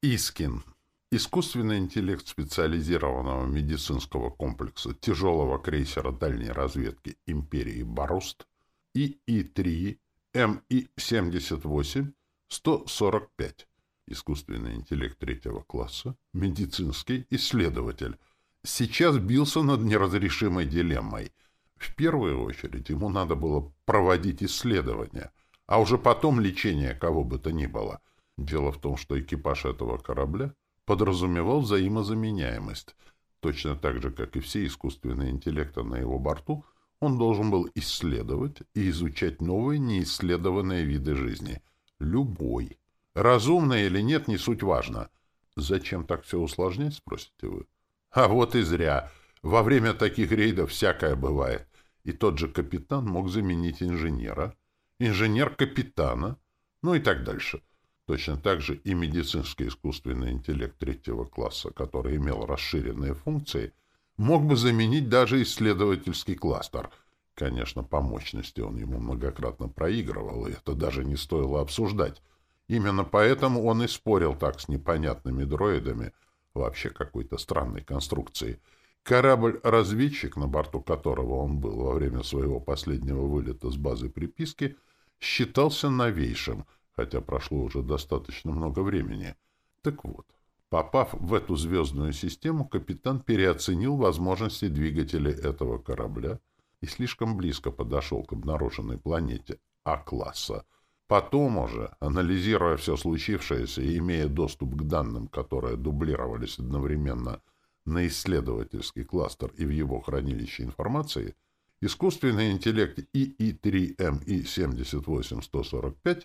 Искин. Искусственный интеллект специализированного медицинского комплекса тяжелого крейсера дальней разведки империи Баруст ИИ-3 МИ-78 145. Искусственный интеллект третьего класса, медицинский исследователь. Сейчас бился над неразрешимой дилеммой. В первую очередь ему надо было проводить исследования, а уже потом лечение кого бы то ни было. Дело в том, что экипаж этого корабля подразумевал взаимозаменяемость. Точно так же, как и все искусственные интеллекты на его борту, он должен был исследовать и изучать новые неисследованные виды жизни. Любой. Разумно или нет, не суть важно. Зачем так все усложнять, спросите вы? А вот и зря. Во время таких рейдов всякое бывает. И тот же капитан мог заменить инженера, инженер капитана, ну и так дальше. Точно так же и медицинский искусственный интеллект третьего класса, который имел расширенные функции, мог бы заменить даже исследовательский кластер. Конечно, по мощности он ему многократно проигрывал, и это даже не стоило обсуждать. Именно поэтому он и спорил так с непонятными дроидами, вообще какой-то странной конструкции. Корабль-разведчик, на борту которого он был во время своего последнего вылета с базы приписки, считался новейшим, хотя прошло уже достаточно много времени. Так вот, попав в эту звездную систему, капитан переоценил возможности двигателей этого корабля и слишком близко подошел к обнаруженной планете А-класса, Потом уже, анализируя все случившееся и имея доступ к данным, которые дублировались одновременно на исследовательский кластер и в его хранилище информации, искусственный интеллект ИИ-3МИ-78145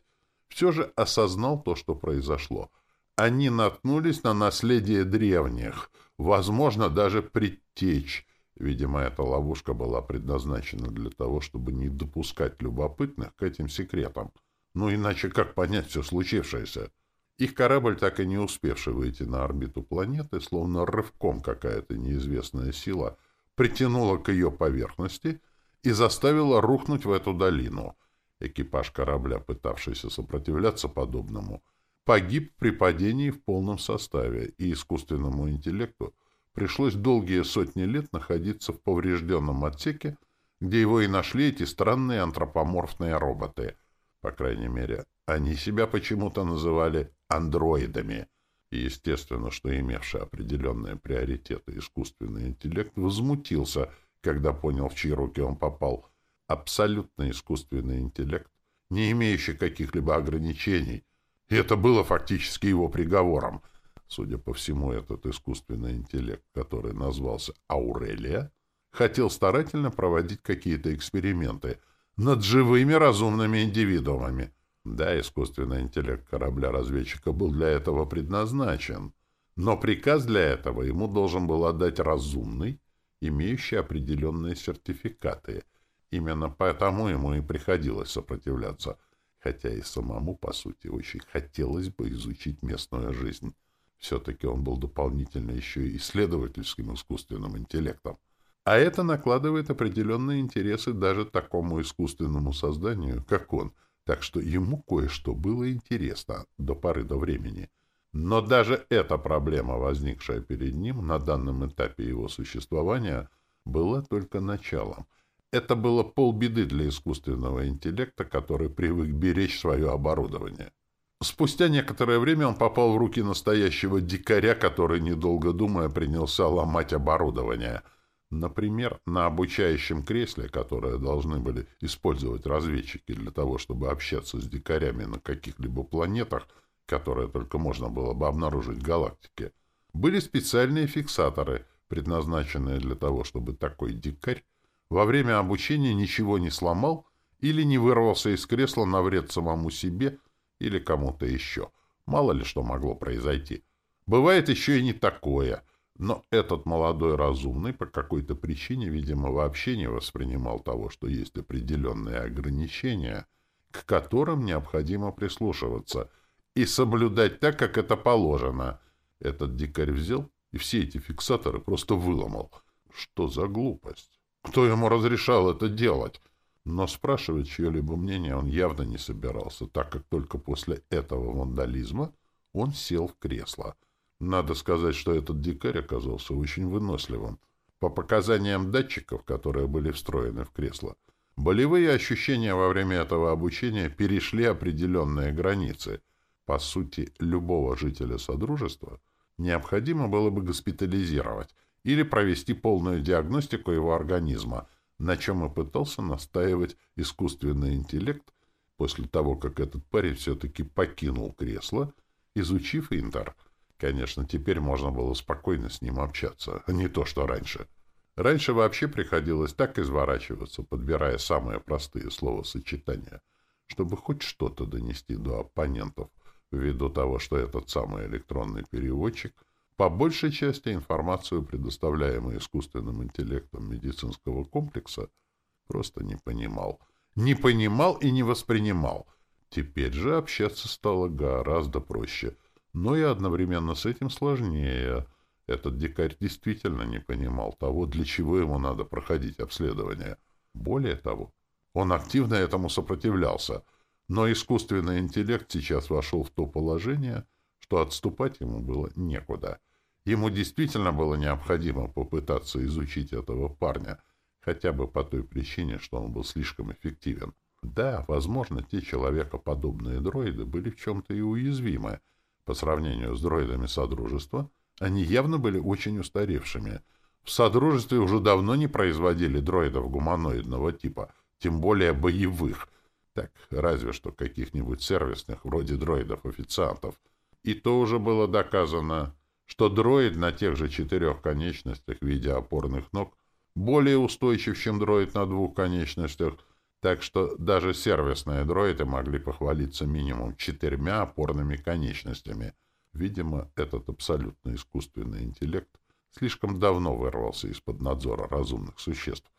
все же осознал то, что произошло. Они наткнулись на наследие древних, возможно, даже предтечь. Видимо, эта ловушка была предназначена для того, чтобы не допускать любопытных к этим секретам. Ну, иначе как понять все случившееся? Их корабль, так и не успевший выйти на орбиту планеты, словно рывком какая-то неизвестная сила, притянула к ее поверхности и заставила рухнуть в эту долину. Экипаж корабля, пытавшийся сопротивляться подобному, погиб при падении в полном составе, и искусственному интеллекту пришлось долгие сотни лет находиться в поврежденном отсеке, где его и нашли эти странные антропоморфные роботы — по крайней мере, они себя почему-то называли андроидами. И естественно, что имевший определенные приоритеты искусственный интеллект возмутился, когда понял, в чьи руки он попал. Абсолютно искусственный интеллект, не имеющий каких-либо ограничений. И это было фактически его приговором. Судя по всему, этот искусственный интеллект, который назвался Аурелия, хотел старательно проводить какие-то эксперименты — над живыми разумными индивидуумами. Да, искусственный интеллект корабля-разведчика был для этого предназначен, но приказ для этого ему должен был отдать разумный, имеющий определенные сертификаты. Именно поэтому ему и приходилось сопротивляться, хотя и самому, по сути, очень хотелось бы изучить местную жизнь. Все-таки он был дополнительно еще и исследовательским искусственным интеллектом. А это накладывает определенные интересы даже такому искусственному созданию, как он, так что ему кое-что было интересно до поры до времени. Но даже эта проблема, возникшая перед ним на данном этапе его существования, была только началом. Это было полбеды для искусственного интеллекта, который привык беречь свое оборудование. Спустя некоторое время он попал в руки настоящего дикаря, который, недолго думая, принялся ломать оборудование — Например, на обучающем кресле, которое должны были использовать разведчики для того, чтобы общаться с дикарями на каких-либо планетах, которые только можно было бы обнаружить в галактике, были специальные фиксаторы, предназначенные для того, чтобы такой дикарь во время обучения ничего не сломал или не вырвался из кресла на вред самому себе или кому-то еще. Мало ли что могло произойти. Бывает еще и не такое — но этот молодой разумный по какой-то причине, видимо, вообще не воспринимал того, что есть определенные ограничения, к которым необходимо прислушиваться и соблюдать так, как это положено. Этот дикарь взял и все эти фиксаторы просто выломал. Что за глупость? Кто ему разрешал это делать? Но спрашивать чье-либо мнение он явно не собирался, так как только после этого вандализма Он сел в кресло. Надо сказать, что этот дикарь оказался очень выносливым. По показаниям датчиков, которые были встроены в кресло, болевые ощущения во время этого обучения перешли определенные границы. По сути, любого жителя Содружества необходимо было бы госпитализировать или провести полную диагностику его организма, на чем и пытался настаивать искусственный интеллект после того, как этот парень все-таки покинул кресло, изучив Интер. Конечно, теперь можно было спокойно с ним общаться, не то, что раньше. Раньше вообще приходилось так изворачиваться, подбирая самые простые словосочетания, чтобы хоть что-то донести до оппонентов, ввиду того, что этот самый электронный переводчик по большей части информацию, предоставляемую искусственным интеллектом медицинского комплекса, просто не понимал — не понимал и не воспринимал. Теперь же общаться стало гораздо проще, но и одновременно с этим сложнее. Этот дикарь действительно не понимал того, для чего ему надо проходить обследование. Более того, он активно этому сопротивлялся, но искусственный интеллект сейчас вошел в то положение, что отступать ему было некуда. Ему действительно было необходимо попытаться изучить этого парня — хотя бы по той причине, что он был слишком эффективен. Да, возможно, те человекоподобные дроиды были в чем-то и уязвимы. По сравнению с дроидами Содружества, они явно были очень устаревшими. В Содружестве уже давно не производили дроидов гуманоидного типа, тем более боевых. Так, разве что каких-нибудь сервисных, вроде дроидов-официантов. И то уже было доказано, что дроид на тех же четырех конечностях в виде опорных ног более устойчив, чем дроид на двух конечностях, так что даже сервисные дроиды могли похвалиться минимум четырьмя опорными конечностями. Видимо, этот абсолютно искусственный интеллект слишком давно вырвался из-под надзора разумных существ.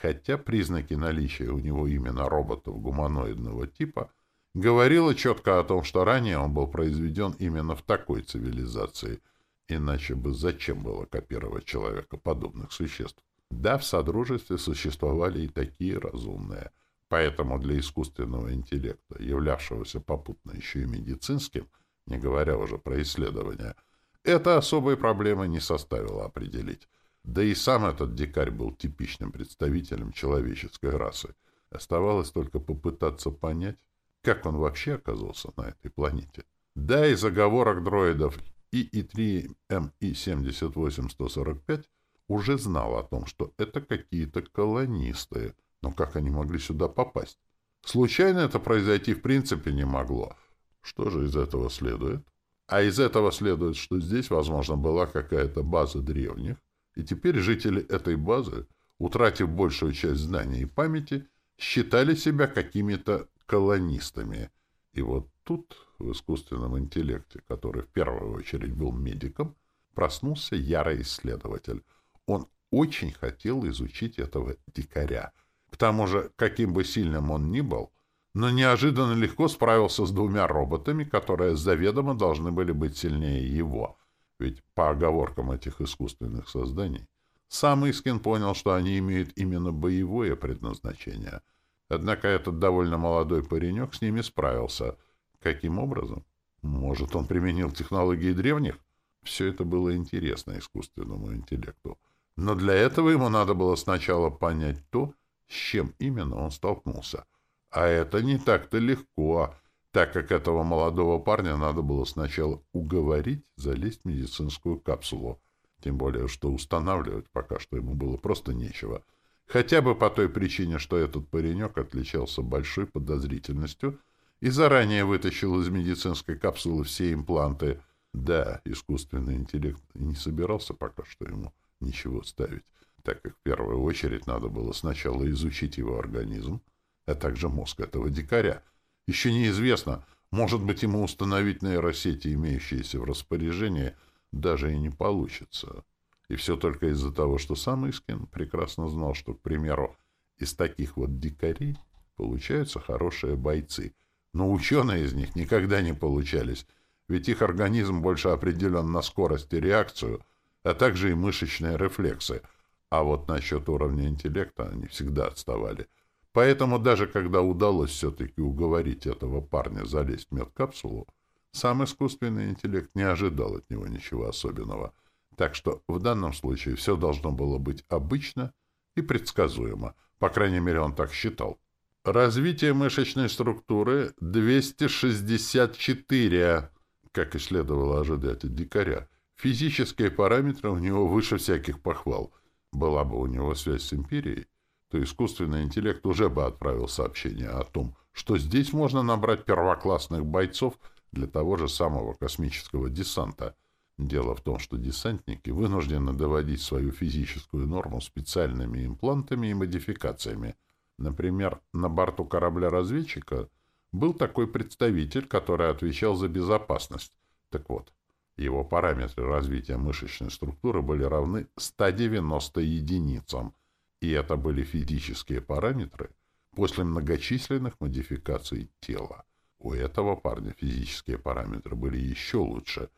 Хотя признаки наличия у него именно роботов гуманоидного типа говорило четко о том, что ранее он был произведен именно в такой цивилизации, иначе бы зачем было копировать человека подобных существ? Да, в Содружестве существовали и такие разумные. Поэтому для искусственного интеллекта, являвшегося попутно еще и медицинским, не говоря уже про исследования, это особой проблемы не составило определить. Да и сам этот дикарь был типичным представителем человеческой расы. Оставалось только попытаться понять, как он вообще оказался на этой планете. Да, из заговорок дроидов ИИ-3МИ-78-145 уже знал о том, что это какие-то колонисты. Но как они могли сюда попасть? Случайно это произойти в принципе не могло. Что же из этого следует? А из этого следует, что здесь, возможно, была какая-то база древних, и теперь жители этой базы, утратив большую часть знаний и памяти, считали себя какими-то колонистами. И вот тут, в искусственном интеллекте, который в первую очередь был медиком, проснулся ярый исследователь — он очень хотел изучить этого дикаря. К тому же, каким бы сильным он ни был, но неожиданно легко справился с двумя роботами, которые заведомо должны были быть сильнее его. Ведь по оговоркам этих искусственных созданий, сам Искин понял, что они имеют именно боевое предназначение. Однако этот довольно молодой паренек с ними справился. Каким образом? Может, он применил технологии древних? Все это было интересно искусственному интеллекту. Но для этого ему надо было сначала понять то, с чем именно он столкнулся. А это не так-то легко, так как этого молодого парня надо было сначала уговорить залезть в медицинскую капсулу. Тем более, что устанавливать пока что ему было просто нечего. Хотя бы по той причине, что этот паренек отличался большой подозрительностью и заранее вытащил из медицинской капсулы все импланты. Да, искусственный интеллект не собирался пока что ему ничего ставить, так как в первую очередь надо было сначала изучить его организм, а также мозг этого дикаря. Еще неизвестно, может быть, ему установить нейросети, имеющиеся в распоряжении, даже и не получится. И все только из-за того, что сам Искин прекрасно знал, что, к примеру, из таких вот дикарей получаются хорошие бойцы. Но ученые из них никогда не получались, ведь их организм больше определен на скорость и реакцию, а также и мышечные рефлексы. А вот насчет уровня интеллекта они всегда отставали. Поэтому даже когда удалось все-таки уговорить этого парня залезть в медкапсулу, Сам искусственный интеллект не ожидал от него ничего особенного. Так что в данном случае все должно было быть обычно и предсказуемо. По крайней мере, он так считал. Развитие мышечной структуры 264, как и следовало ожидать от дикаря. Физические параметры у него выше всяких похвал. Была бы у него связь с империей, то искусственный интеллект уже бы отправил сообщение о том, что здесь можно набрать первоклассных бойцов для того же самого космического десанта. Дело в том, что десантники вынуждены доводить свою физическую норму специальными имплантами и модификациями. Например, на борту корабля-разведчика был такой представитель, который отвечал за безопасность. Так вот, его параметры развития мышечной структуры были равны 190 единицам, и это были физические параметры после многочисленных модификаций тела. У этого парня физические параметры были еще лучше.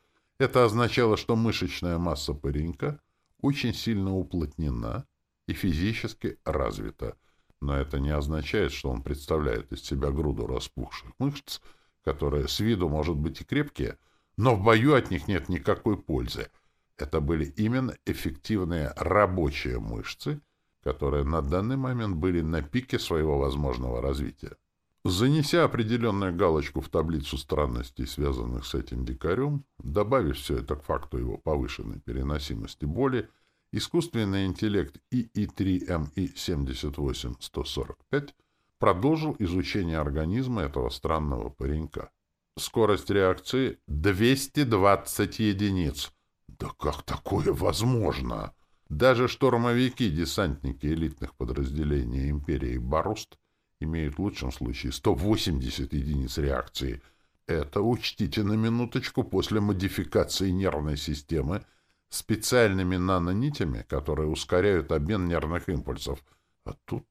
Это означало, что мышечная масса паренька очень сильно уплотнена и физически развита. Но это не означает, что он представляет из себя груду распухших мышц, которые с виду, может быть, и крепкие, но в бою от них нет никакой пользы. Это были именно эффективные рабочие мышцы, которые на данный момент были на пике своего возможного развития. Занеся определенную галочку в таблицу странностей, связанных с этим дикарем, добавив все это к факту его повышенной переносимости боли, искусственный интеллект ИИ-3МИ-78145 продолжил изучение организма этого странного паренька. Скорость реакции — 220 единиц. Да как такое возможно? Даже штурмовики, десантники элитных подразделений империи Баруст имеют в лучшем случае 180 единиц реакции. Это учтите на минуточку после модификации нервной системы специальными нанонитями, которые ускоряют обмен нервных импульсов. А тут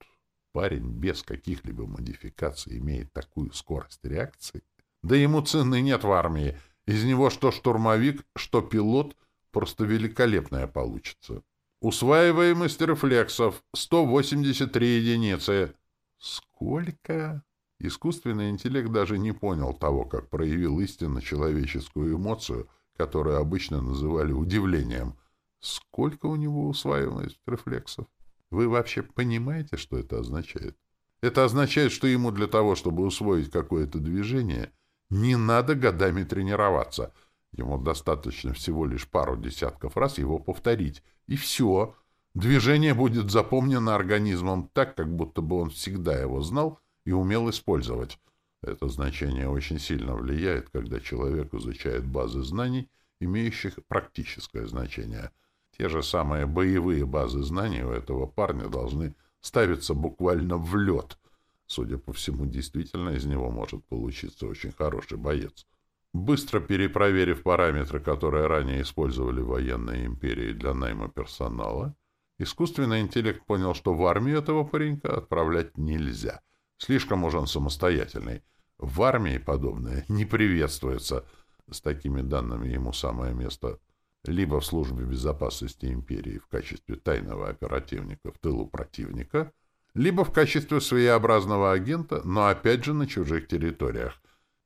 парень без каких-либо модификаций имеет такую скорость реакции. Да ему цены нет в армии. Из него что штурмовик, что пилот просто великолепная получится. Усваиваемость рефлексов 183 единицы. Сколько? Искусственный интеллект даже не понял того, как проявил истинно человеческую эмоцию, которую обычно называли удивлением. Сколько у него усваиваемость рефлексов? Вы вообще понимаете, что это означает? Это означает, что ему для того, чтобы усвоить какое-то движение, не надо годами тренироваться. Ему достаточно всего лишь пару десятков раз его повторить. И все. Движение будет запомнено организмом так, как будто бы он всегда его знал и умел использовать. Это значение очень сильно влияет, когда человек изучает базы знаний, имеющих практическое значение. Те же самые боевые базы знаний у этого парня должны ставиться буквально в лед, Судя по всему, действительно из него может получиться очень хороший боец. Быстро перепроверив параметры, которые ранее использовали военные империи для найма персонала, искусственный интеллект понял, что в армию этого паренька отправлять нельзя. Слишком уж он самостоятельный. В армии подобное не приветствуется. С такими данными ему самое место либо в службе безопасности империи в качестве тайного оперативника в тылу противника — либо в качестве своеобразного агента, но опять же на чужих территориях.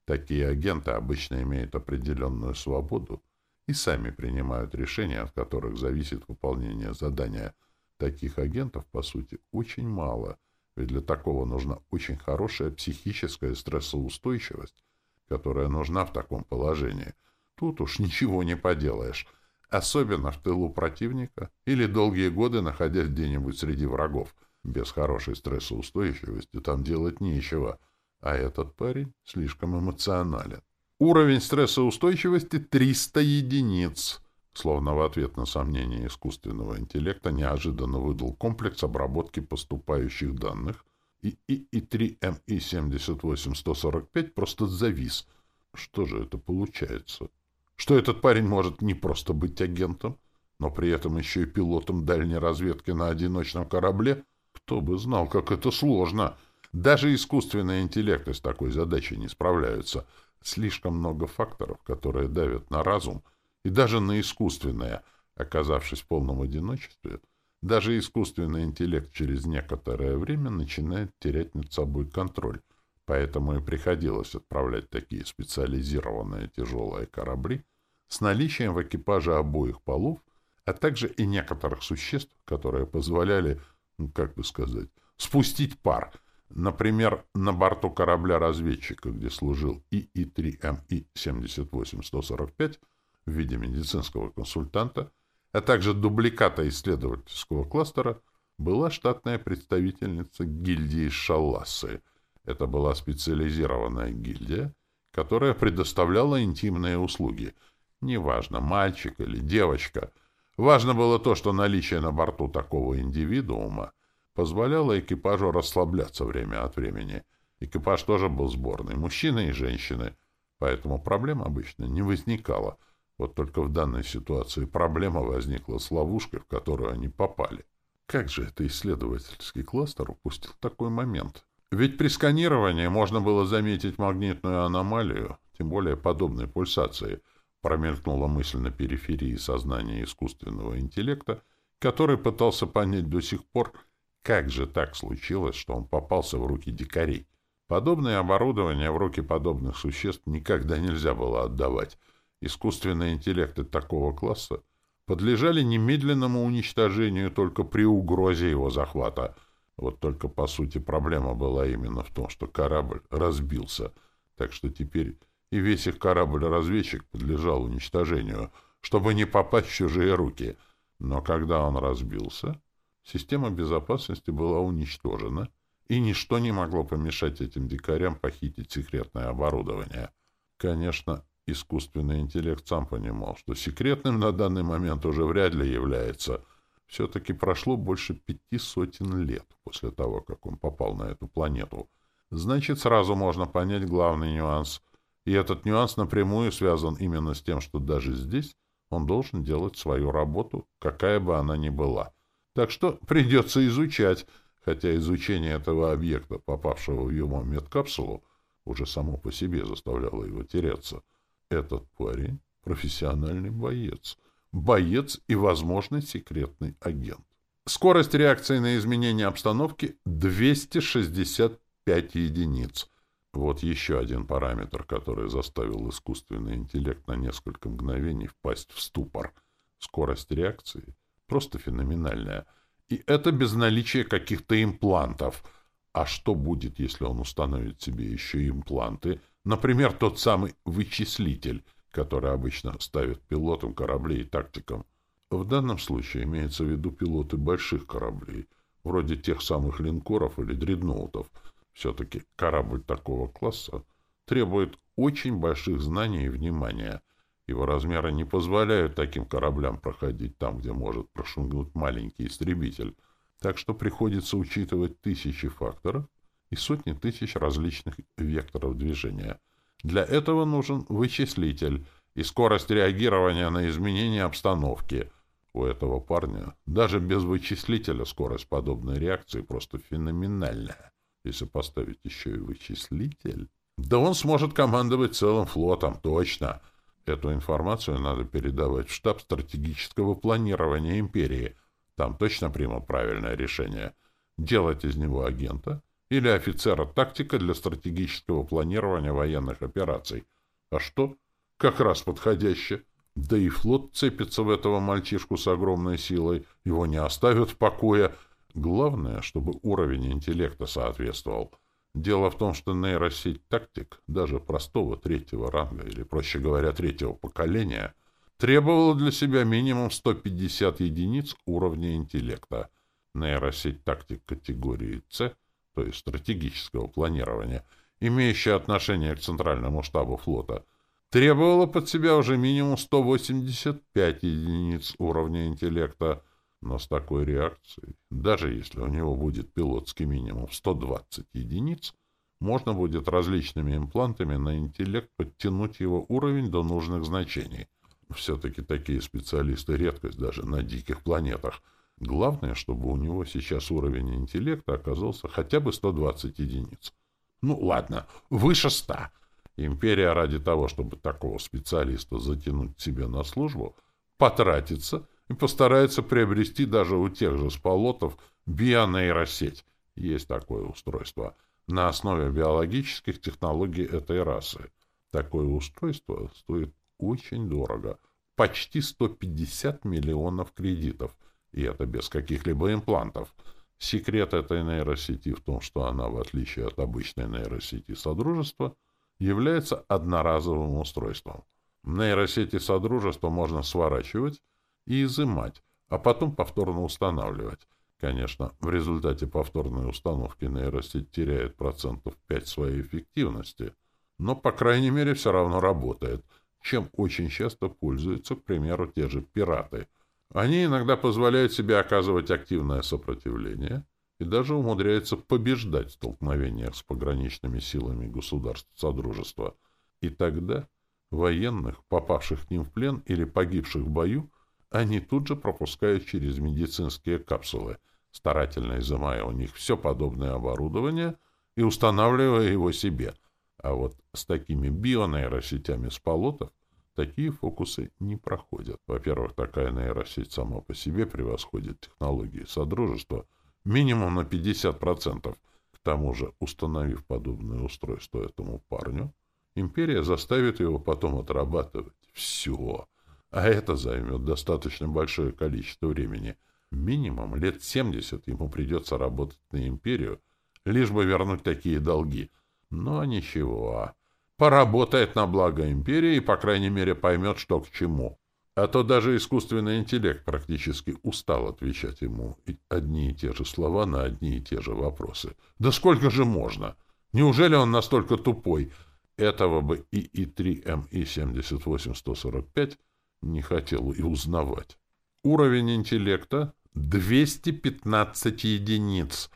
Такие агенты обычно имеют определенную свободу и сами принимают решения, от которых зависит выполнение задания. Таких агентов, по сути, очень мало, ведь для такого нужна очень хорошая психическая стрессоустойчивость, которая нужна в таком положении. Тут уж ничего не поделаешь, особенно в тылу противника или долгие годы находясь где-нибудь среди врагов — без хорошей стрессоустойчивости там делать нечего, а этот парень слишком эмоционален. Уровень стрессоустойчивости 300 единиц. Словно в ответ на сомнение искусственного интеллекта неожиданно выдал комплекс обработки поступающих данных, и ИИ-3МИ-78145 просто завис. Что же это получается? Что этот парень может не просто быть агентом, но при этом еще и пилотом дальней разведки на одиночном корабле — кто бы знал, как это сложно. Даже искусственные интеллекты с такой задачей не справляются. Слишком много факторов, которые давят на разум, и даже на искусственное. Оказавшись в полном одиночестве, даже искусственный интеллект через некоторое время начинает терять над собой контроль. Поэтому и приходилось отправлять такие специализированные тяжелые корабли с наличием в экипаже обоих полов, а также и некоторых существ, которые позволяли, ну, как бы сказать, спустить пар. Например, на борту корабля-разведчика, где служил ИИ-3МИ-78-145 в виде медицинского консультанта, а также дубликата исследовательского кластера, была штатная представительница гильдии Шалласы. Это была специализированная гильдия, которая предоставляла интимные услуги. Неважно, мальчик или девочка. Важно было то, что наличие на борту такого индивидуума позволяло экипажу расслабляться время от времени. Экипаж тоже был сборный, мужчины и женщины, поэтому проблем обычно не возникало. Вот только в данной ситуации проблема возникла с ловушкой, в которую они попали. Как же это исследовательский кластер упустил такой момент? Ведь при сканировании можно было заметить магнитную аномалию, тем более подобной пульсации, промелькнула мысль на периферии сознания искусственного интеллекта, который пытался понять до сих пор, как же так случилось, что он попался в руки дикарей. Подобное оборудование в руки подобных существ никогда нельзя было отдавать. Искусственные интеллекты такого класса подлежали немедленному уничтожению только при угрозе его захвата. Вот только, по сути, проблема была именно в том, что корабль разбился, так что теперь и весь их корабль-разведчик подлежал уничтожению, чтобы не попасть в чужие руки. Но когда он разбился, система безопасности была уничтожена, и ничто не могло помешать этим дикарям похитить секретное оборудование. Конечно, Искусственный интеллект сам понимал, что секретным на данный момент уже вряд ли является. Все-таки прошло больше пяти сотен лет после того, как он попал на эту планету. Значит, сразу можно понять главный нюанс. И этот нюанс напрямую связан именно с тем, что даже здесь он должен делать свою работу, какая бы она ни была. Так что придется изучать, хотя изучение этого объекта, попавшего в его медкапсулу, уже само по себе заставляло его теряться — этот парень — профессиональный боец. Боец и, возможно, секретный агент. Скорость реакции на изменение обстановки — 265 единиц. Вот еще один параметр, который заставил искусственный интеллект на несколько мгновений впасть в ступор. Скорость реакции просто феноменальная. И это без наличия каких-то имплантов. А что будет, если он установит себе еще импланты — Например, тот самый вычислитель, который обычно ставят пилотам кораблей и тактикам. В данном случае имеется в виду пилоты больших кораблей, вроде тех самых линкоров или дредноутов. Все-таки корабль такого класса требует очень больших знаний и внимания. Его размеры не позволяют таким кораблям проходить там, где может прошугнуть маленький истребитель. Так что приходится учитывать тысячи факторов, и сотни тысяч различных векторов движения. Для этого нужен вычислитель и скорость реагирования на изменения обстановки. У этого парня даже без вычислителя скорость подобной реакции просто феноменальная. Если поставить еще и вычислитель... Да он сможет командовать целым флотом, точно. Эту информацию надо передавать в штаб стратегического планирования империи. Там точно примут правильное решение. Делать из него агента — или офицера тактика для стратегического планирования военных операций. А что? Как раз подходяще. Да и флот цепится в этого мальчишку с огромной силой, его не оставят в покое. Главное, чтобы уровень интеллекта соответствовал. Дело в том, что нейросеть тактик, даже простого третьего ранга, или, проще говоря, третьего поколения, требовала для себя минимум 150 единиц уровня интеллекта. Нейросеть тактик категории «С» то есть стратегического планирования, имеющее отношение к Центральному штабу флота, требовало под себя уже минимум 185 единиц уровня интеллекта, но с такой реакцией, даже если у него будет пилотский минимум 120 единиц, можно будет различными имплантами на интеллект подтянуть его уровень до нужных значений. Все-таки такие специалисты — редкость даже на диких планетах — Главное, чтобы у него сейчас уровень интеллекта оказался хотя бы 120 единиц. Ну, ладно, выше 100. Империя ради того, чтобы такого специалиста затянуть себе на службу, потратится и постарается приобрести даже у тех же сполотов бионейросеть. Есть такое устройство. на основе биологических технологий этой расы. Такое устройство стоит очень дорого. Почти 150 миллионов кредитов. И это без каких-либо имплантов. Секрет этой нейросети в том, что она, в отличие от обычной нейросети Содружества, является одноразовым устройством. Нейросети Содружества можно сворачивать и изымать, а потом повторно устанавливать. Конечно, в результате повторной установки нейросеть теряет процентов 5 своей эффективности – но, по крайней мере, все равно работает, чем очень часто пользуются, к примеру, те же пираты. Они иногда позволяют себе оказывать активное сопротивление и даже умудряются побеждать в столкновениях с пограничными силами государств Содружества. И тогда военных, попавших к ним в плен или погибших в бою, они тут же пропускают через медицинские капсулы, старательно изымая у них все подобное оборудование и устанавливая его себе – а вот с такими бионейросетями с полотов такие фокусы не проходят. Во-первых, такая нейросеть сама по себе превосходит технологии Содружества минимум на 50%. К тому же, установив подобное устройство этому парню, империя заставит его потом отрабатывать все. А это займет достаточно большое количество времени. Минимум лет 70 ему придется работать на империю, лишь бы вернуть такие долги — но ничего. Поработает на благо империи и, по крайней мере, поймет, что к чему. А то даже искусственный интеллект практически устал отвечать ему одни и те же слова на одни и те же вопросы. Да сколько же можно? Неужели он настолько тупой? Этого бы ИИ-3МИ-78145 не хотел и узнавать. Уровень интеллекта — 215 единиц.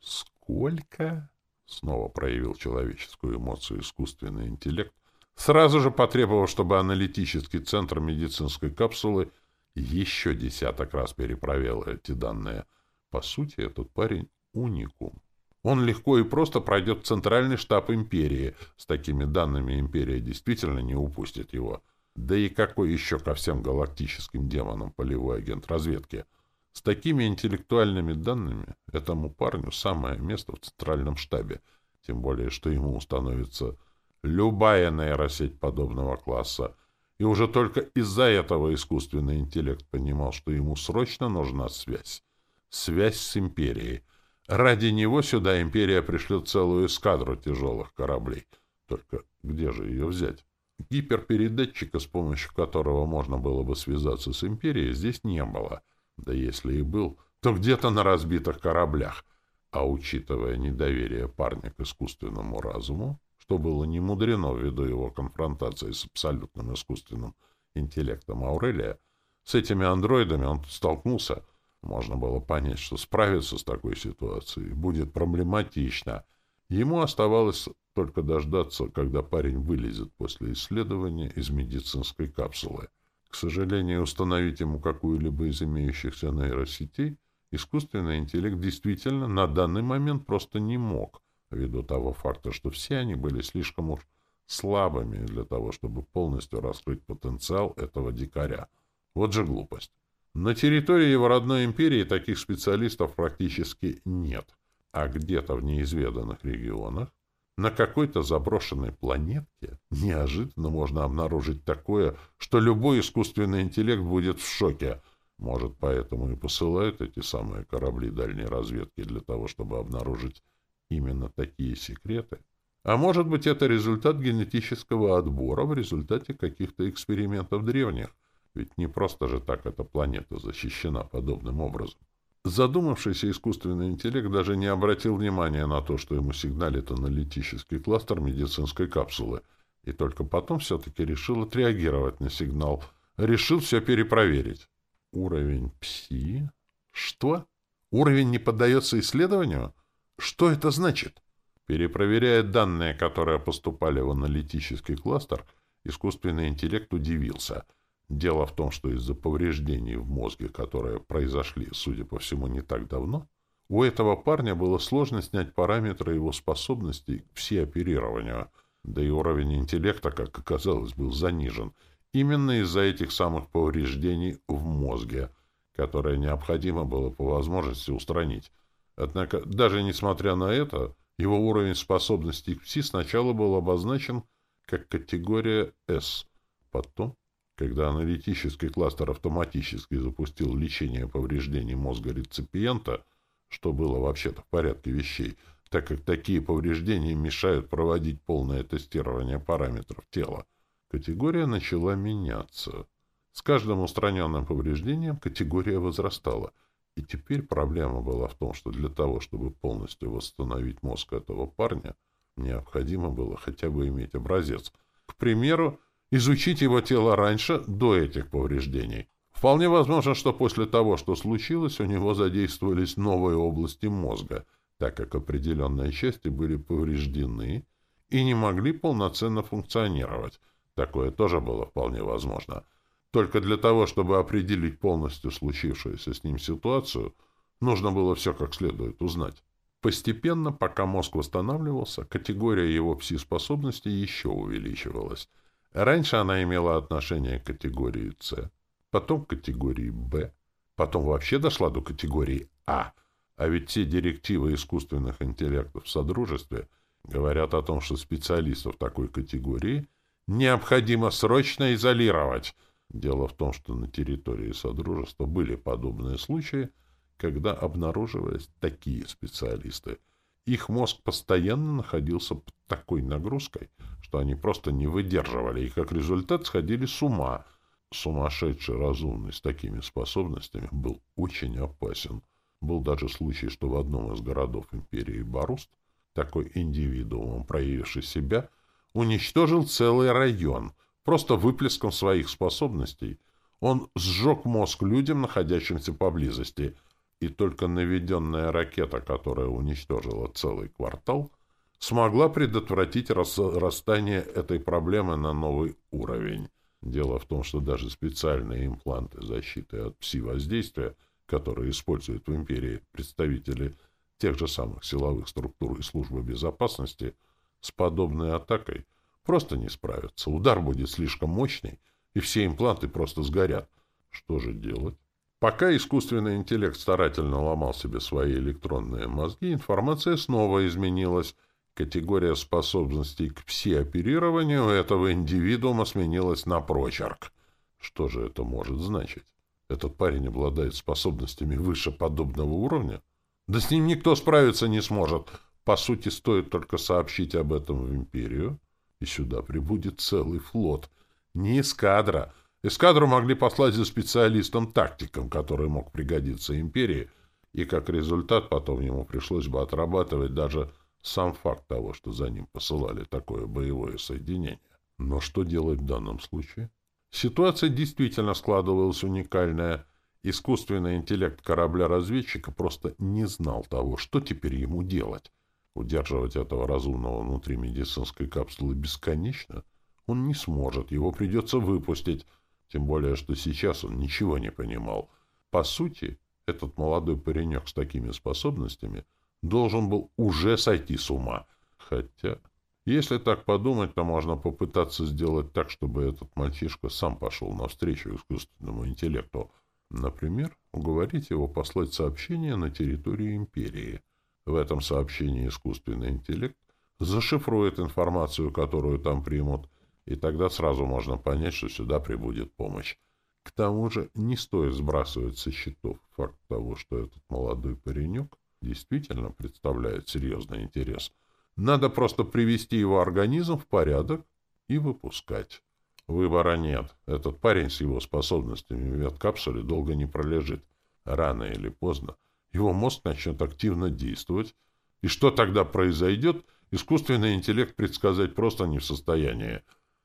Сколько? Снова проявил человеческую эмоцию искусственный интеллект, сразу же потребовав, чтобы аналитический центр медицинской капсулы еще десяток раз перепроверил эти данные. По сути, этот парень уникум. Он легко и просто пройдет в центральный штаб империи. С такими данными империя действительно не упустит его. Да и какой еще ко всем галактическим демонам полевой агент разведки — с такими интеллектуальными данными этому парню самое место в центральном штабе, тем более, что ему установится любая нейросеть подобного класса. И уже только из-за этого искусственный интеллект понимал, что ему срочно нужна связь. Связь с империей. Ради него сюда империя пришлет целую эскадру тяжелых кораблей. Только где же ее взять? Гиперпередатчика, с помощью которого можно было бы связаться с империей, здесь не было — да если и был, то где-то на разбитых кораблях. А учитывая недоверие парня к искусственному разуму, что было не мудрено ввиду его конфронтации с абсолютным искусственным интеллектом Аурелия, с этими андроидами он столкнулся. Можно было понять, что справиться с такой ситуацией будет проблематично. Ему оставалось только дождаться, когда парень вылезет после исследования из медицинской капсулы. К сожалению, установить ему какую-либо из имеющихся нейросетей искусственный интеллект действительно на данный момент просто не мог, ввиду того факта, что все они были слишком уж слабыми для того, чтобы полностью раскрыть потенциал этого дикаря. Вот же глупость. На территории его родной империи таких специалистов практически нет, а где-то в неизведанных регионах на какой-то заброшенной планетке неожиданно можно обнаружить такое, что любой искусственный интеллект будет в шоке. Может, поэтому и посылают эти самые корабли дальней разведки для того, чтобы обнаружить именно такие секреты? А может быть, это результат генетического отбора в результате каких-то экспериментов древних? Ведь не просто же так эта планета защищена подобным образом. Задумавшийся искусственный интеллект даже не обратил внимания на то, что ему сигналит аналитический кластер медицинской капсулы, и только потом все-таки решил отреагировать на сигнал, решил все перепроверить. Уровень ПСИ? Что? Уровень не поддается исследованию? Что это значит? Перепроверяя данные, которые поступали в аналитический кластер, искусственный интеллект удивился — Дело в том, что из-за повреждений в мозге, которые произошли, судя по всему, не так давно, у этого парня было сложно снять параметры его способностей к всеоперированию, да и уровень интеллекта, как оказалось, был занижен именно из-за этих самых повреждений в мозге, которые необходимо было по возможности устранить. Однако, даже несмотря на это, Его уровень способностей к ПСИ сначала был обозначен как категория «С». Потом, когда аналитический кластер автоматически запустил лечение повреждений мозга реципиента, что было вообще-то в порядке вещей, так как такие повреждения мешают проводить полное тестирование параметров тела, категория начала меняться. С каждым устраненным повреждением категория возрастала — и теперь проблема была в том, что для того, чтобы полностью восстановить мозг этого парня, необходимо было хотя бы иметь образец. К примеру, изучить его тело раньше, до этих повреждений. Вполне возможно, что после того, что случилось, у него задействовались новые области мозга, так как определенные части были повреждены и не могли полноценно функционировать. Такое тоже было вполне возможно — только для того, чтобы определить полностью случившуюся с ним ситуацию, нужно было все как следует узнать. Постепенно, пока мозг восстанавливался, категория его пси-способностей еще увеличивалась. Раньше она имела отношение к категории С, потом к категории Б, потом вообще дошла до категории А. А ведь все директивы искусственных интеллектов в Содружестве говорят о том, что специалистов такой категории необходимо срочно изолировать — Дело в том, что на территории Содружества были подобные случаи, когда обнаруживались такие специалисты. Их мозг постоянно находился под такой нагрузкой, что они просто не выдерживали и как результат сходили с ума. Сумасшедший разумный с такими способностями был очень опасен. Был даже случай, что в одном из городов империи Баруст такой индивидуум, проявивший себя, уничтожил целый район — Просто выплеском своих способностей он сжег мозг людям, находящимся поблизости, и только наведенная ракета, которая уничтожила целый квартал, смогла предотвратить расстание этой проблемы на новый уровень. Дело в том, что даже специальные импланты защиты от пси-воздействия, которые используют в империи представители тех же самых силовых структур и службы безопасности, с подобной атакой – Просто не справятся. Удар будет слишком мощный, и все импланты просто сгорят. Что же делать? Пока искусственный интеллект старательно ломал себе свои электронные мозги, информация снова изменилась. Категория способностей к пси-оперированию этого индивидуума сменилась на прочерк. Что же это может значить? Этот парень обладает способностями выше подобного уровня? Да с ним никто справиться не сможет. По сути, стоит только сообщить об этом в империю, и сюда прибудет целый флот. Не эскадра. Эскадру могли послать за специалистом-тактиком, который мог пригодиться империи, и как результат потом ему пришлось бы отрабатывать даже сам факт того, что за ним посылали такое боевое соединение. Но что делать в данном случае? Ситуация действительно складывалась уникальная. Искусственный интеллект корабля-разведчика просто не знал того, что теперь ему делать. Удерживать этого разумного внутри медицинской капсулы бесконечно он не сможет, его придется выпустить, тем более, что сейчас он ничего не понимал. По сути, этот молодой паренек с такими способностями должен был уже сойти с ума. Хотя, если так подумать, то можно попытаться сделать так, чтобы этот мальчишка сам пошел навстречу искусственному интеллекту. Например, уговорить его послать сообщение на территорию империи — в этом сообщении искусственный интеллект зашифрует информацию, которую там примут, и тогда сразу можно понять, что сюда прибудет помощь. К тому же не стоит сбрасывать со счетов факт того, что этот молодой паренек действительно представляет серьезный интерес. Надо просто привести его организм в порядок и выпускать. Выбора нет. Этот парень с его способностями в веткапсуле долго не пролежит. Рано или поздно его мозг начнет активно действовать, и что тогда произойдет, искусственный интеллект предсказать просто не в состоянии.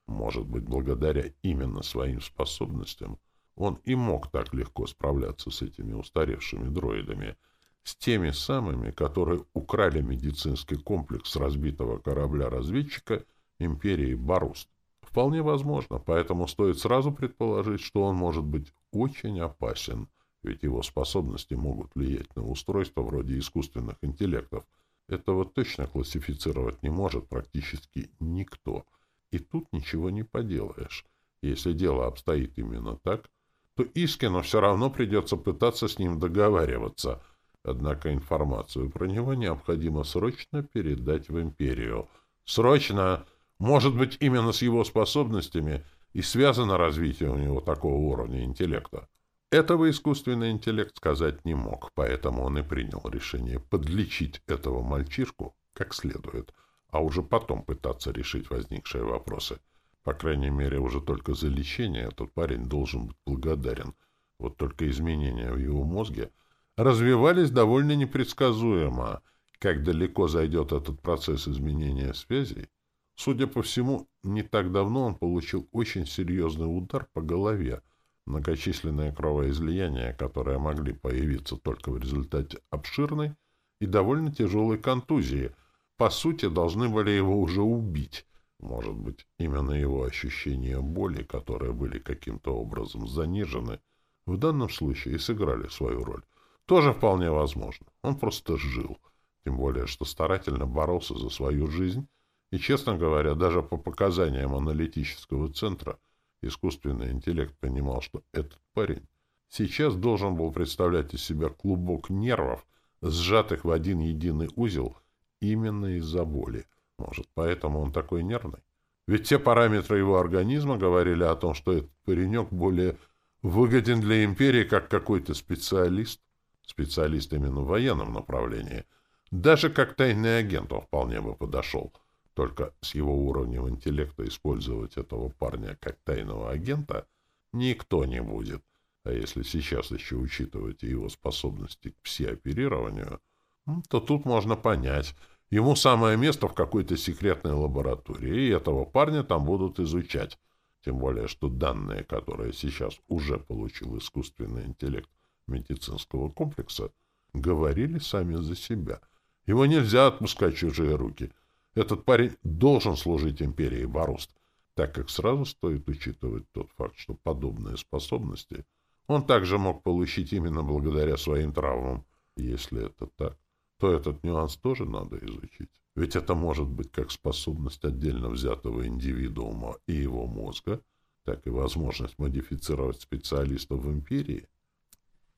Может быть, благодаря именно своим способностям он и мог так легко справляться с этими устаревшими дроидами, с теми самыми, которые украли медицинский комплекс разбитого корабля-разведчика империи Баруст. Вполне возможно, поэтому стоит сразу предположить, что он может быть очень опасен — ведь его способности могут влиять на устройства вроде искусственных интеллектов. Этого точно классифицировать не может практически никто. И тут ничего не поделаешь. Если дело обстоит именно так, то Искину все равно придется пытаться с ним договариваться. Однако информацию про него необходимо срочно передать в Империю. Срочно! Может быть, именно с его способностями и связано развитие у него такого уровня интеллекта. Этого искусственный интеллект сказать не мог, поэтому он и принял решение подлечить этого мальчишку как следует, а уже потом пытаться решить возникшие вопросы. По крайней мере, уже только за лечение этот парень должен быть благодарен. Вот только изменения в его мозге развивались довольно непредсказуемо. Как далеко зайдет этот процесс изменения связей? Судя по всему, не так давно он получил очень серьезный удар по голове. Многочисленные кровоизлияния, которые могли появиться только в результате обширной и довольно тяжелой контузии, по сути, должны были его уже убить. Может быть, именно его ощущения боли, которые были каким-то образом занижены, в данном случае и сыграли свою роль. Тоже вполне возможно. Он просто жил. Тем более, что старательно боролся за свою жизнь. И, честно говоря, даже по показаниям аналитического центра, искусственный интеллект понимал, что этот парень сейчас должен был представлять из себя клубок нервов, сжатых в один единый узел именно из-за боли. Может, поэтому он такой нервный? Ведь все параметры его организма говорили о том, что этот паренек более выгоден для империи как какой-то специалист, специалист именно в военном направлении. Даже как тайный агент он вполне бы подошел. Только с его уровнем интеллекта использовать этого парня как тайного агента никто не будет. А если сейчас еще учитывать его способности к псиоперированию, то тут можно понять, Ему самое место в какой-то секретной лаборатории, и этого парня там будут изучать. Тем более, что данные, которые сейчас уже получил искусственный интеллект медицинского комплекса, говорили сами за себя. Его нельзя отпускать чужие руки. Этот парень должен служить империи Баруст, так как сразу стоит учитывать тот факт, что подобные способности он также мог получить именно благодаря своим травмам. Если это так, то этот нюанс тоже надо изучить. Ведь это может быть как способность отдельно взятого индивидуума и его мозга, так и возможность модифицировать специалистов в империи.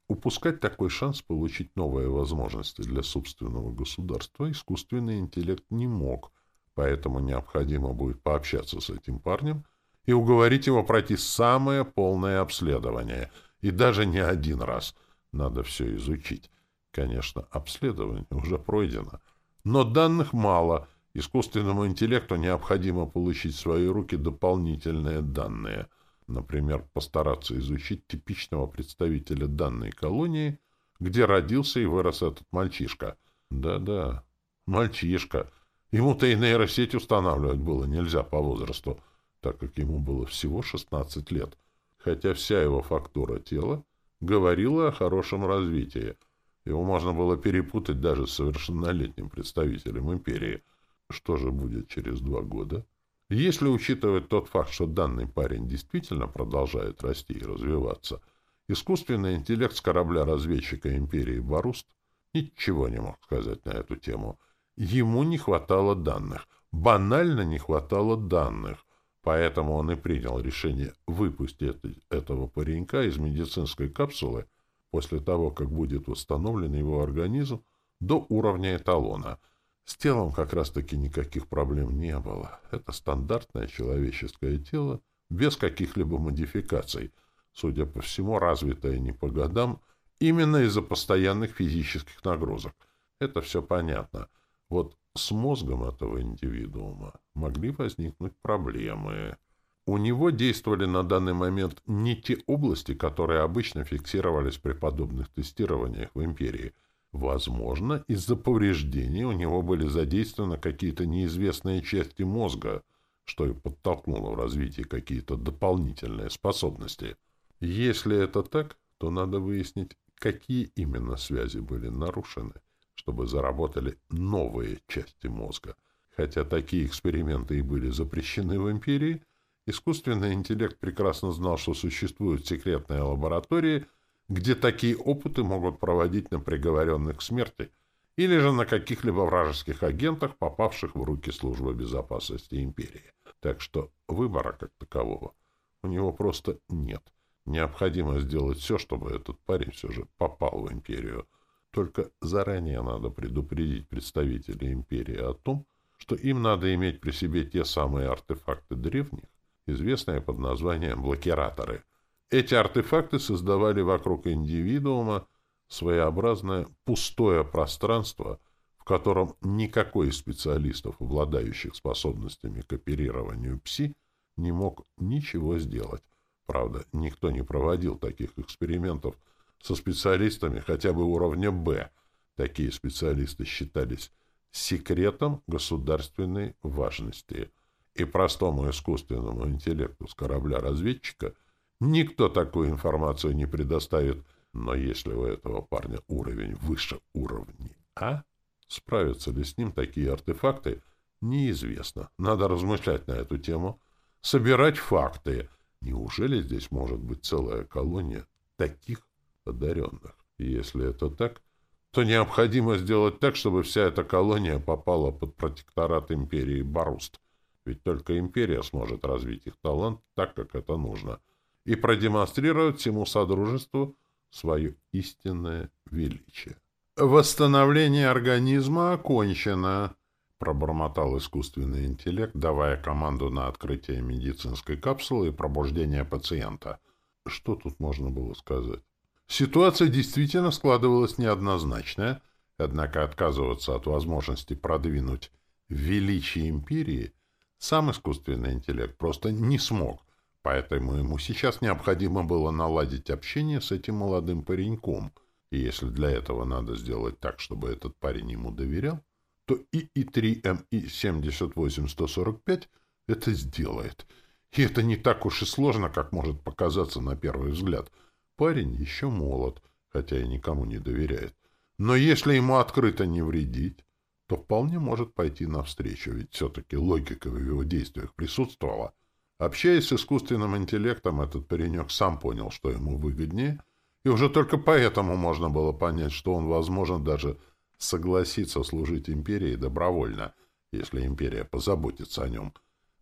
Упускать такой шанс получить новые возможности для собственного государства искусственный интеллект не мог, поэтому необходимо будет пообщаться с этим парнем и уговорить его пройти самое полное обследование, и даже не один раз. Надо все изучить. Конечно, обследование уже пройдено. Но данных мало. Искусственному интеллекту необходимо получить в свои руки дополнительные данные. Например, постараться изучить типичного представителя данной колонии, где родился и вырос этот мальчишка. Да-да, мальчишка. Ему-то и нейросеть устанавливать было нельзя по возрасту, так как ему было всего 16 лет, хотя вся его фактура тела говорила о хорошем развитии — его можно было перепутать даже с совершеннолетним представителем империи. Что же будет через два года? Если учитывать тот факт, что данный парень действительно продолжает расти и развиваться, искусственный интеллект с корабля-разведчика империи Баруст ничего не мог сказать на эту тему. Ему не хватало данных. Банально не хватало данных. Поэтому он и принял решение выпустить этого паренька из медицинской капсулы после того, как будет восстановлен его организм до уровня эталона. С телом как раз-таки никаких проблем не было. Это стандартное человеческое тело, без каких-либо модификаций, судя по всему, развитое не по годам, именно из-за постоянных физических нагрузок. Это все понятно. Вот с мозгом этого индивидуума могли возникнуть проблемы. У него действовали на данный момент не те области, которые обычно фиксировались при подобных тестированиях в империи. Возможно, из-за повреждений у него были задействованы какие-то неизвестные части мозга, что и подтолкнуло в развитие какие-то дополнительные способности. Если это так, то надо выяснить, какие именно связи были нарушены, чтобы заработали новые части мозга. Хотя такие эксперименты и были запрещены в империи – Искусственный интеллект прекрасно знал, что существуют секретные лаборатории, где такие опыты могут проводить на приговоренных к смерти или же на каких-либо вражеских агентах, попавших в руки службы безопасности империи. Так что выбора как такового у него просто нет. Необходимо сделать все, чтобы этот парень все же попал в империю. Только заранее надо предупредить представителей империи о том, что им надо иметь при себе те самые артефакты древних, известные под названием блокираторы. Эти артефакты создавали вокруг индивидуума своеобразное пустое пространство, в котором никакой из специалистов, обладающих способностями к оперированию ПСИ, не мог ничего сделать. Правда, никто не проводил таких экспериментов со специалистами хотя бы уровня «Б». Такие специалисты считались секретом государственной важности. И простому искусственному интеллекту с корабля-разведчика никто такую информацию не предоставит. Но если у этого парня уровень выше уровня А, справятся ли с ним такие артефакты, неизвестно. Надо размышлять на эту тему, собирать факты. Неужели здесь может быть целая колония таких одаренных? Если это так, то необходимо сделать так, чтобы вся эта колония попала под протекторат империи Баруст. Ведь только империя сможет развить их талант так, как это нужно, и продемонстрировать всему Содружеству свое истинное величие. «Восстановление организма окончено», — пробормотал искусственный интеллект, давая команду на открытие медицинской капсулы и пробуждение пациента. Что тут можно было сказать? Ситуация действительно складывалась неоднозначная, однако отказываться от возможности продвинуть величие империи сам искусственный интеллект просто не смог, поэтому ему сейчас необходимо было наладить общение с этим молодым пареньком, и если для этого надо сделать так, чтобы этот парень ему доверял, то ИИ-3МИ-78145 это сделает. И это не так уж и сложно, как может показаться на первый взгляд — Парень еще молод, хотя и никому не доверяет. Но если ему открыто не вредить, то вполне может пойти навстречу, ведь все-таки логика в его действиях присутствовала. Общаясь с искусственным интеллектом, этот паренек сам понял, что ему выгоднее, и уже только поэтому можно было понять, что он, возможно, даже согласится служить империи добровольно, если империя позаботится о нем.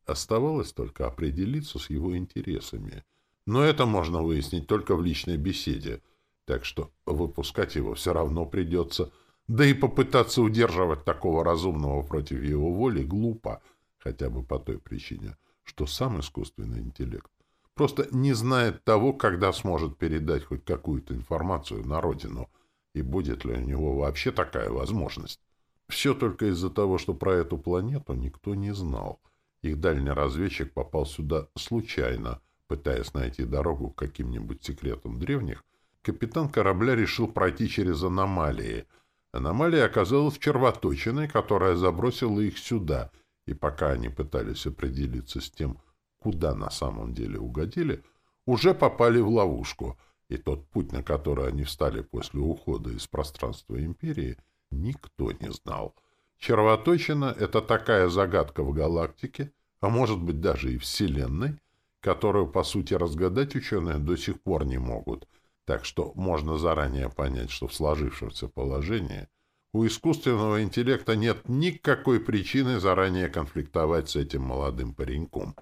Оставалось только определиться с его интересами — но это можно выяснить только в личной беседе, так что выпускать его все равно придется. Да и попытаться удерживать такого разумного против его воли глупо, хотя бы по той причине, что сам искусственный интеллект просто не знает того, когда сможет передать хоть какую-то информацию на родину, и будет ли у него вообще такая возможность. Все только из-за того, что про эту планету никто не знал. Их дальний разведчик попал сюда случайно — Пытаясь найти дорогу к каким-нибудь секретам древних, капитан корабля решил пройти через аномалии. Аномалия оказалась червоточиной, которая забросила их сюда, и пока они пытались определиться с тем, куда на самом деле угодили, уже попали в ловушку, и тот путь, на который они встали после ухода из пространства Империи, никто не знал. Червоточина — это такая загадка в галактике, а может быть даже и Вселенной, которую, по сути, разгадать ученые до сих пор не могут. Так что можно заранее понять, что в сложившемся положении у искусственного интеллекта нет никакой причины заранее конфликтовать с этим молодым пареньком.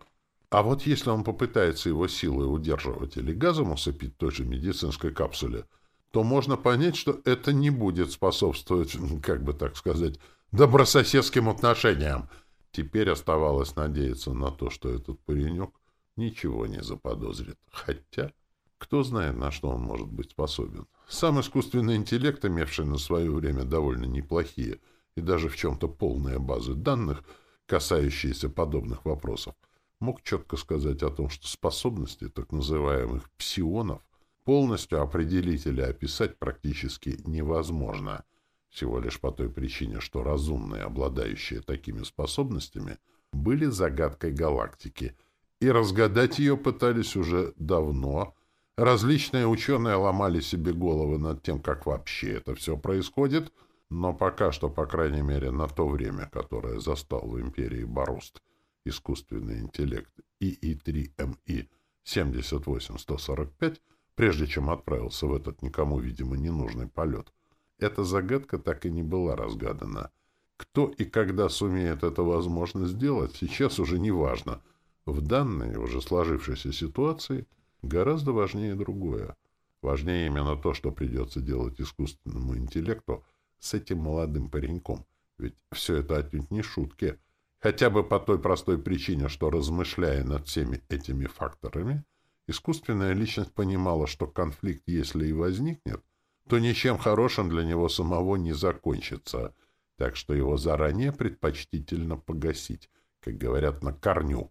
А вот если он попытается его силой удерживать или газом усыпить той же медицинской капсуле, то можно понять, что это не будет способствовать, как бы так сказать, добрососедским отношениям. Теперь оставалось надеяться на то, что этот паренек ничего не заподозрит. Хотя, кто знает, на что он может быть способен. Сам искусственный интеллект, имевший на свое время довольно неплохие и даже в чем-то полные базы данных, касающиеся подобных вопросов, мог четко сказать о том, что способности так называемых псионов полностью определить или описать практически невозможно, всего лишь по той причине, что разумные, обладающие такими способностями, были загадкой галактики — и разгадать ее пытались уже давно. Различные ученые ломали себе головы над тем, как вообще это все происходит, но пока что, по крайней мере, на то время, которое застал в империи Баруст, искусственный интеллект ИИ-3МИ 78145, прежде чем отправился в этот никому, видимо, ненужный полет, эта загадка так и не была разгадана. Кто и когда сумеет это возможно сделать, сейчас уже не важно — в данной, уже сложившейся ситуации, гораздо важнее другое. Важнее именно то, что придется делать искусственному интеллекту с этим молодым пареньком. Ведь все это отнюдь не шутки. Хотя бы по той простой причине, что, размышляя над всеми этими факторами, искусственная личность понимала, что конфликт, если и возникнет, то ничем хорошим для него самого не закончится, так что его заранее предпочтительно погасить, как говорят, на корню.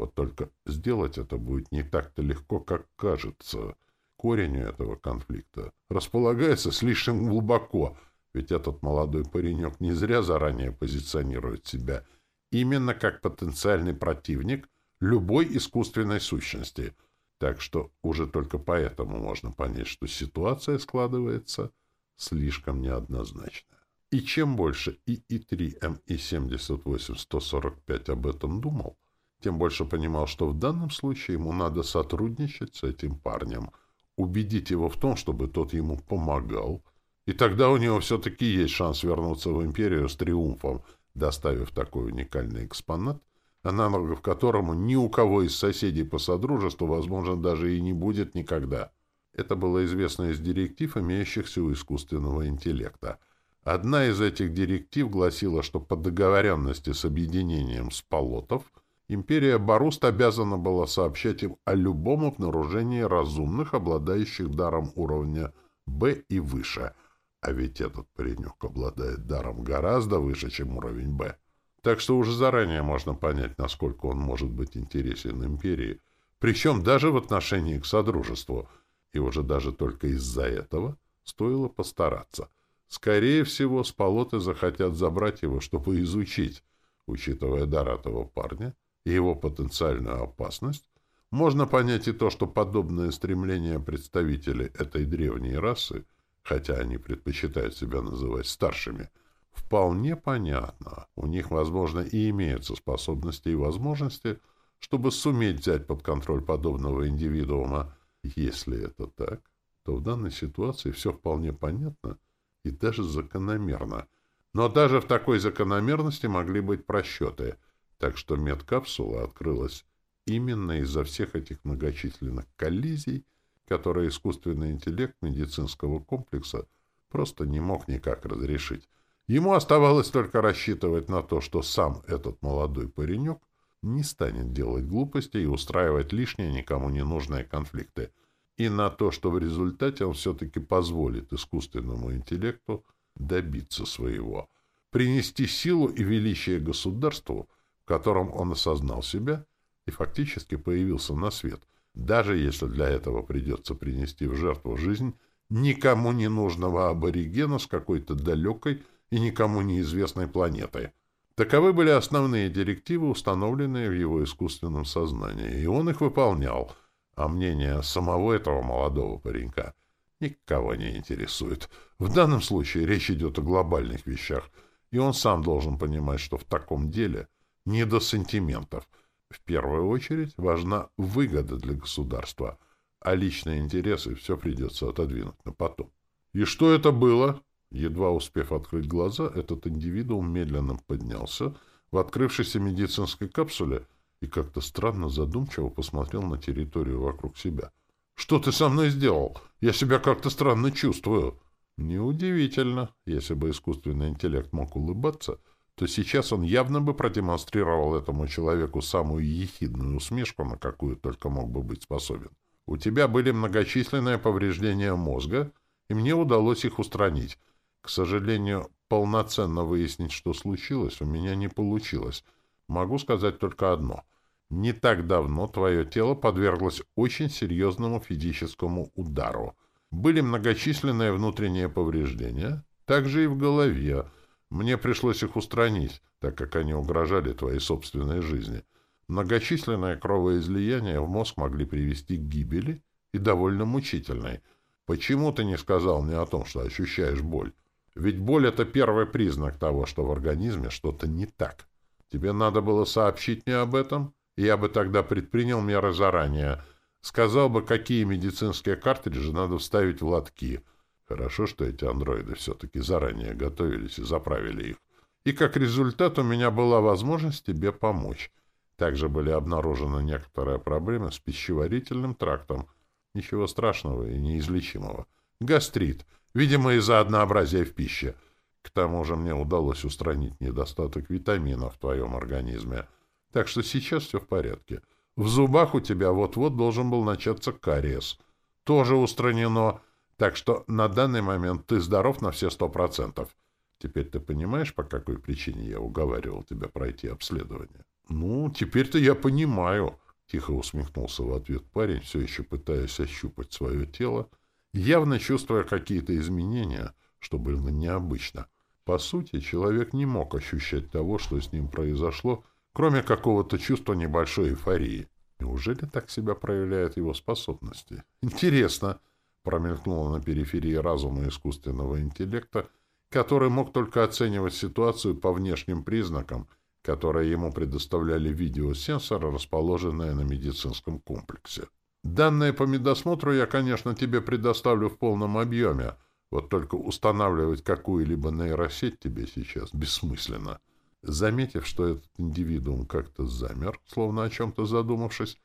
Вот только сделать это будет не так-то легко, как кажется — корень этого конфликта располагается слишком глубоко, ведь этот молодой паренек не зря заранее позиционирует себя именно как потенциальный противник любой искусственной сущности. Так что уже только поэтому можно понять, что ситуация складывается слишком неоднозначно. И чем больше ИИ-3 МИ-78-145 об этом думал, тем больше понимал, что в данном случае ему надо сотрудничать с этим парнем — убедить его в том, чтобы тот ему помогал, и тогда у него все-таки есть шанс вернуться в империю с триумфом, доставив такой уникальный экспонат, аналогов которому ни у кого из соседей по содружеству, возможно, даже и не будет никогда. Это было известно из директив, имеющихся у искусственного интеллекта. Одна из этих директив гласила, что по договоренности с объединением сполотов – империя Баруст обязана была сообщать им о любом обнаружении разумных, обладающих даром уровня «Б» и выше. А ведь этот паренек обладает даром гораздо выше, чем уровень «Б». Так что уже заранее можно понять, насколько он может быть интересен империи, причем даже в отношении к Содружеству. И уже даже только из-за этого стоило постараться. Скорее всего, сполоты захотят забрать его, чтобы изучить, учитывая дар этого парня — и его потенциальную опасность, можно понять и то, что подобное стремление представителей этой древней расы, хотя они предпочитают себя называть старшими, вполне понятно. У них, возможно, и имеются способности и возможности, чтобы суметь взять под контроль подобного индивидуума. Если это так, то в данной ситуации все вполне понятно и даже закономерно. Но даже в такой закономерности могли быть просчеты — так что медкапсула открылась именно из-за всех этих многочисленных коллизий, которые искусственный интеллект медицинского комплекса просто не мог никак разрешить. Ему оставалось только рассчитывать на то, что сам этот молодой паренек не станет делать глупости и устраивать лишние никому не нужные конфликты, и на то, что в результате он все-таки позволит искусственному интеллекту добиться своего, принести силу и величие государству — котором он осознал себя и фактически появился на свет, даже если для этого придется принести в жертву жизнь никому не нужного аборигена с какой-то далекой и никому неизвестной планетой. Таковы были основные директивы, установленные в его искусственном сознании, и он их выполнял, а мнение самого этого молодого паренька никого не интересует. В данном случае речь идет о глобальных вещах, и он сам должен понимать, что в таком деле – не до сантиментов. В первую очередь важна выгода для государства, а личные интересы все придется отодвинуть на потом. И что это было? Едва успев открыть глаза, этот индивидуум медленно поднялся в открывшейся медицинской капсуле и как-то странно задумчиво посмотрел на территорию вокруг себя. «Что ты со мной сделал? Я себя как-то странно чувствую». Неудивительно, если бы искусственный интеллект мог улыбаться — то сейчас он явно бы продемонстрировал этому человеку самую ехидную усмешку, на какую только мог бы быть способен. У тебя были многочисленные повреждения мозга, и мне удалось их устранить. К сожалению, полноценно выяснить, что случилось, у меня не получилось. Могу сказать только одно. Не так давно твое тело подверглось очень серьезному физическому удару. Были многочисленные внутренние повреждения, также и в голове, мне пришлось их устранить, так как они угрожали твоей собственной жизни. Многочисленные кровоизлияния в мозг могли привести к гибели и довольно мучительной. Почему ты не сказал мне о том, что ощущаешь боль? Ведь боль — это первый признак того, что в организме что-то не так. Тебе надо было сообщить мне об этом, и я бы тогда предпринял меры заранее. Сказал бы, какие медицинские картриджи надо вставить в лотки — Хорошо, что эти андроиды все-таки заранее готовились и заправили их. И как результат у меня была возможность тебе помочь. Также были обнаружены некоторые проблемы с пищеварительным трактом. Ничего страшного и неизлечимого. Гастрит. Видимо, из-за однообразия в пище. К тому же мне удалось устранить недостаток витаминов в твоем организме. Так что сейчас все в порядке. В зубах у тебя вот-вот должен был начаться кариес. Тоже устранено. Так что на данный момент ты здоров на все сто процентов. Теперь ты понимаешь, по какой причине я уговаривал тебя пройти обследование? Ну, теперь-то я понимаю. Тихо усмехнулся в ответ парень, все еще пытаясь ощупать свое тело, явно чувствуя какие-то изменения, что было необычно. По сути, человек не мог ощущать того, что с ним произошло, кроме какого-то чувства небольшой эйфории. Неужели так себя проявляют его способности? Интересно, промелькнуло на периферии разума искусственного интеллекта, который мог только оценивать ситуацию по внешним признакам, которые ему предоставляли видеосенсоры, расположенные на медицинском комплексе. Данные по медосмотру я, конечно, тебе предоставлю в полном объеме, вот только устанавливать какую-либо нейросеть тебе сейчас бессмысленно. Заметив, что этот индивидуум как-то замер, словно о чем-то задумавшись,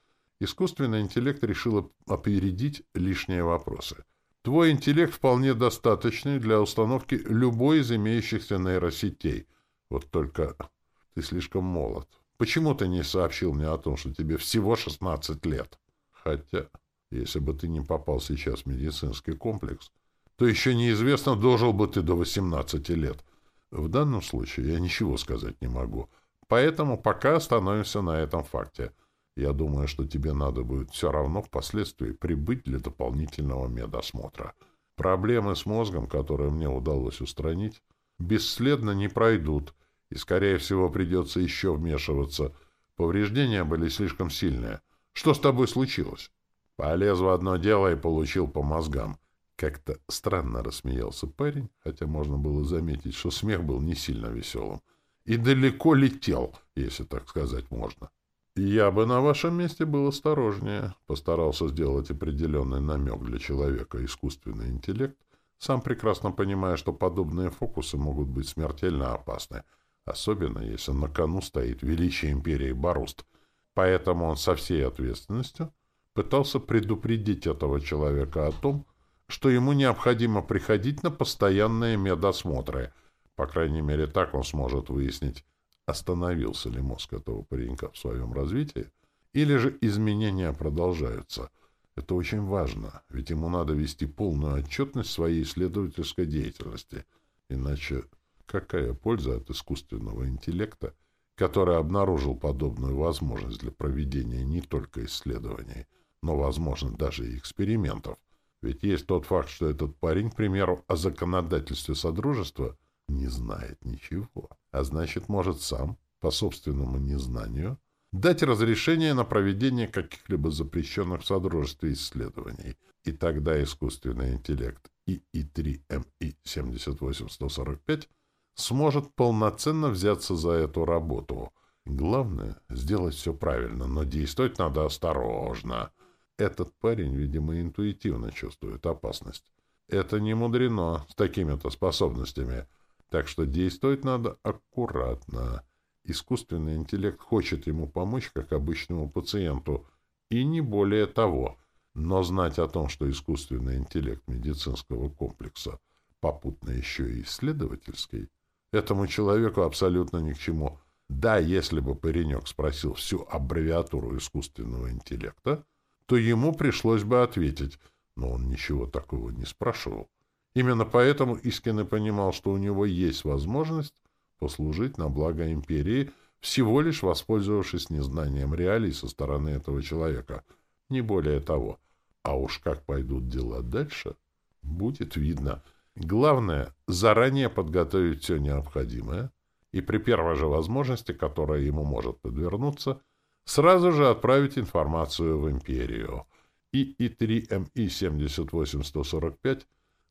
искусственный интеллект решил опередить лишние вопросы. Твой интеллект вполне достаточный для установки любой из имеющихся нейросетей. Вот только ты слишком молод. Почему ты не сообщил мне о том, что тебе всего 16 лет? Хотя, если бы ты не попал сейчас в медицинский комплекс, то еще неизвестно, дожил бы ты до 18 лет — в данном случае я ничего сказать не могу. Поэтому пока остановимся на этом факте. Я думаю, что тебе надо будет все равно впоследствии прибыть для дополнительного медосмотра. Проблемы с мозгом, которые мне удалось устранить, бесследно не пройдут, и, скорее всего, придется еще вмешиваться. Повреждения были слишком сильные. Что с тобой случилось? Полез в одно дело и получил по мозгам. Как-то странно рассмеялся парень, хотя можно было заметить, что смех был не сильно веселым. И далеко летел, если так сказать можно. «Я бы на вашем месте был осторожнее», — постарался сделать определенный намек для человека искусственный интеллект, сам прекрасно понимая, что подобные фокусы могут быть смертельно опасны, особенно если на кону стоит величие империи Баруст. Поэтому он со всей ответственностью пытался предупредить этого человека о том, что ему необходимо приходить на постоянные медосмотры. По крайней мере, так он сможет выяснить, остановился ли мозг этого паренька в своем развитии, или же изменения продолжаются. Это очень важно, ведь ему надо вести полную отчетность своей исследовательской деятельности. Иначе какая польза от искусственного интеллекта, который обнаружил подобную возможность для проведения не только исследований, но, возможно, даже и экспериментов, ведь есть тот факт, что этот парень, к примеру, о законодательстве Содружества не знает ничего, а значит, может сам, по собственному незнанию, дать разрешение на проведение каких-либо запрещенных в Содружестве исследований. И тогда искусственный интеллект ИИ-3МИ-78145 сможет полноценно взяться за эту работу. Главное — сделать все правильно, но действовать надо осторожно — этот парень, видимо, интуитивно чувствует опасность. Это не мудрено с такими-то способностями. Так что действовать надо аккуратно. Искусственный интеллект хочет ему помочь, как обычному пациенту, и не более того. Но знать о том, что искусственный интеллект медицинского комплекса попутно еще и исследовательский, этому человеку абсолютно ни к чему. Да, если бы паренек спросил всю аббревиатуру искусственного интеллекта, то ему пришлось бы ответить, но он ничего такого не спрашивал. Именно поэтому Искин понимал, что у него есть возможность послужить на благо империи, всего лишь воспользовавшись незнанием реалий со стороны этого человека. Не более того. А уж как пойдут дела дальше, будет видно. Главное — заранее подготовить все необходимое и при первой же возможности, которая ему может подвернуться — сразу же отправить информацию в империю. ИИ-3МИ-78145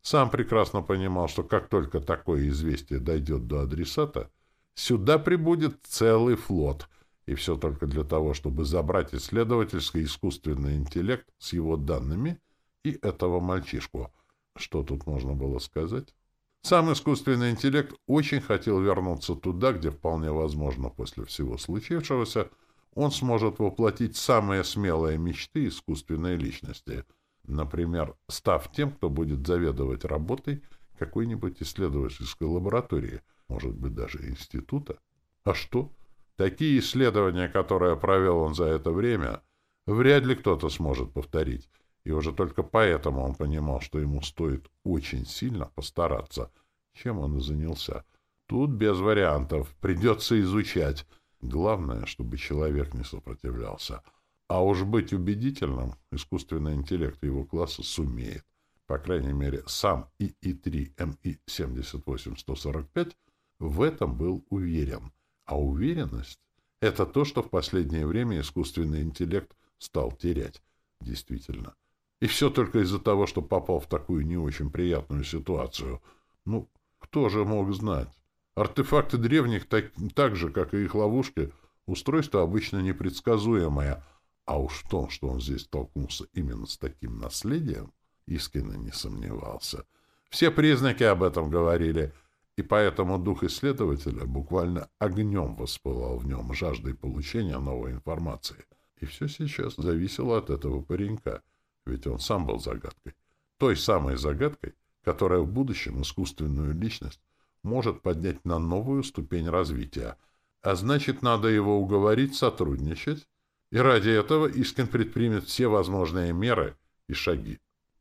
сам прекрасно понимал, что как только такое известие дойдет до адресата, сюда прибудет целый флот, и все только для того, чтобы забрать исследовательский искусственный интеллект с его данными и этого мальчишку. Что тут можно было сказать? Сам искусственный интеллект очень хотел вернуться туда, где вполне возможно после всего случившегося – он сможет воплотить самые смелые мечты искусственной личности. Например, став тем, кто будет заведовать работой какой-нибудь исследовательской лаборатории, может быть, даже института. А что? Такие исследования, которые провел он за это время, вряд ли кто-то сможет повторить. И уже только поэтому он понимал, что ему стоит очень сильно постараться, чем он и занялся. Тут без вариантов, придется изучать. Главное, чтобы человек не сопротивлялся. А уж быть убедительным искусственный интеллект его класса сумеет. По крайней мере, сам ИИ-3 МИ-78-145 в этом был уверен. А уверенность — это то, что в последнее время искусственный интеллект стал терять. Действительно. И все только из-за того, что попал в такую не очень приятную ситуацию. Ну, кто же мог знать? Артефакты древних, так, так же, как и их ловушки, устройство обычно непредсказуемое. А уж в том, что он здесь столкнулся именно с таким наследием, искренне не сомневался. Все признаки об этом говорили, и поэтому дух исследователя буквально огнем воспылал в нем жаждой получения новой информации. И все сейчас зависело от этого паренька, ведь он сам был загадкой. Той самой загадкой, которая в будущем искусственную личность может поднять на новую ступень развития, а значит, надо его уговорить сотрудничать, и ради этого Искин предпримет все возможные меры и шаги.